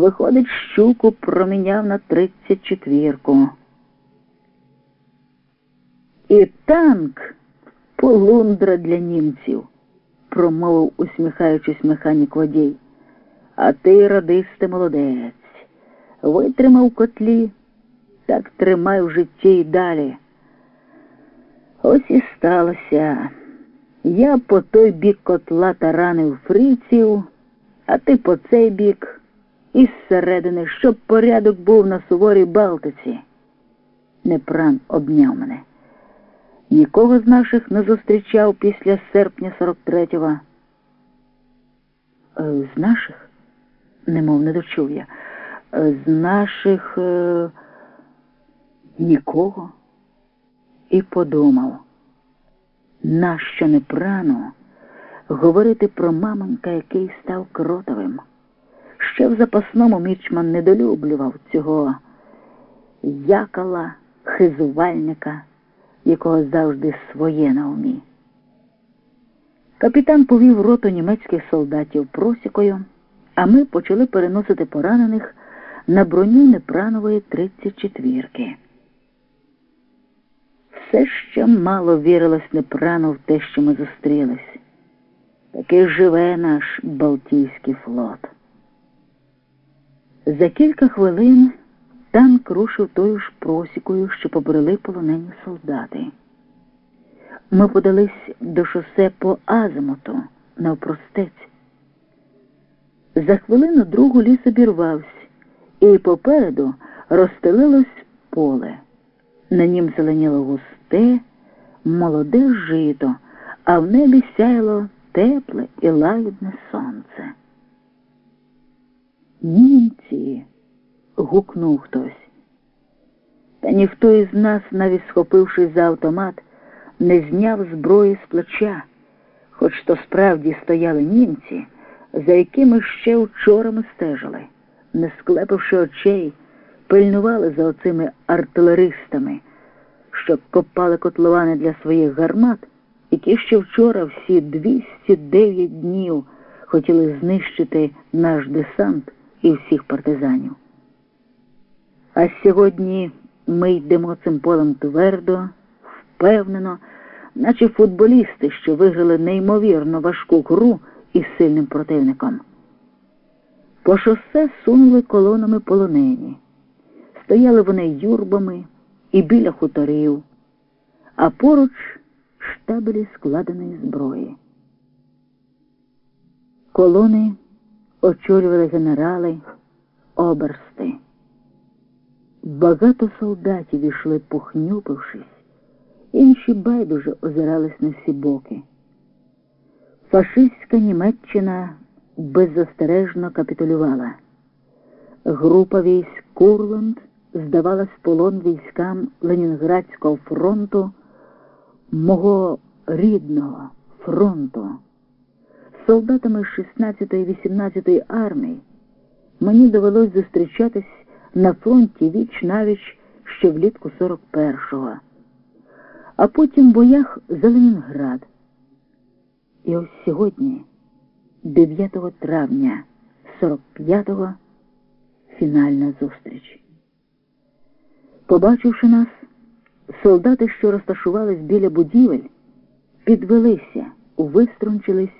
Виходить, щуку проміняв на тридцять четвірку. І танк полундра для німців, промовив, усміхаючись механік водій. А ти, радисте, молодець, витримав котлі, так тримай в житті й далі. Ось і сталося. Я по той бік котла таранив фриців, а ти по цей бік із середини, щоб порядок був на суворій Балтиці. Непран обняв мене. Нікого з наших не зустрічав після серпня 43-го. Е, З наших? Немов не дочув я. Е, З наших е... нікого. І подумав, нащо не прано говорити про мамонька, який став кротовим. Ще в запасному мічман недолюблював цього якала, хизувальника, якого завжди своє на умі. Капітан повів роту німецьких солдатів просікою, а ми почали переносити поранених на броню Непранової 34-ки. Все ще мало вірилось Непрану в те, що ми зустрілись. Таки живе наш Балтійський флот. За кілька хвилин танк рушив тою ж просікою, що побрели полонені солдати. Ми подались до шосе по азимуту навпростець. За хвилину другу ліс обірвався, і попереду розстелилось поле. На нім зеленіло густе, молоде жито, а в небі сяяло тепле і лагідне сонце. Німці. гукнув хтось. Та ніхто із нас, навіть схопившись за автомат, не зняв зброї з плеча, хоч то справді стояли німці, за якими ще вчора ми стежили, не склепивши очей, пильнували за оцими артилеристами, що копали котловани для своїх гармат, які ще вчора всі 209 днів хотіли знищити наш десант і всіх партизанів. А сьогодні ми йдемо цим полем твердо, впевнено, наче футболісти, що виграли неймовірно важку гру із сильним противником. По шосе сунули колонами полонені. Стояли вони юрбами і біля хуторів, а поруч штабелі складеної зброї. Колони очолювали генерали, оберсти. Багато солдатів ішли, похнюпившись, інші байдуже озирались на всі боки. Фашистська Німеччина беззастережно капітулювала. Група військ Курланд здавалась полон військам Ленінградського фронту, мого рідного фронту. Солдатами 16-ї 18-ї армії мені довелось зустрічатись на фронті віч навіч ще влітку 41-го, а потім в боях за Ленінград. І ось сьогодні, 9 травня 45-го, фінальна зустріч. Побачивши нас, солдати, що розташувались біля будівель, підвелися, виструнчились,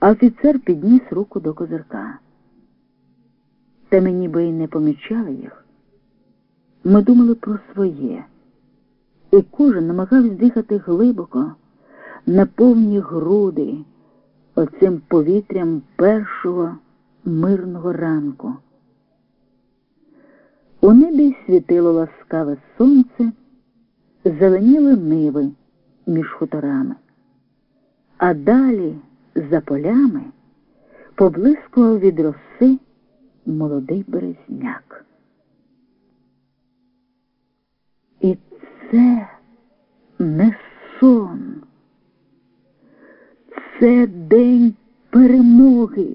офіцер підніс руку до козирка. Та ми ніби й не помічали їх. Ми думали про своє, і кожен намагався дихати глибоко, на повні груди, оцим повітрям першого мирного ранку. У небі світило ласкаве сонце, зеленіли ниви між хуторами, а далі, за полями, поблискував від роси молодий березняк. І це не сон, це день перемоги,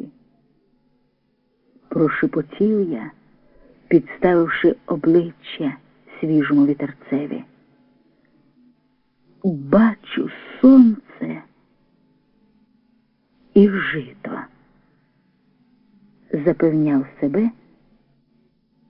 прошепотів я, підставивши обличчя свіжому вітерцеві. Бачу сонце і жито. Запевняв себе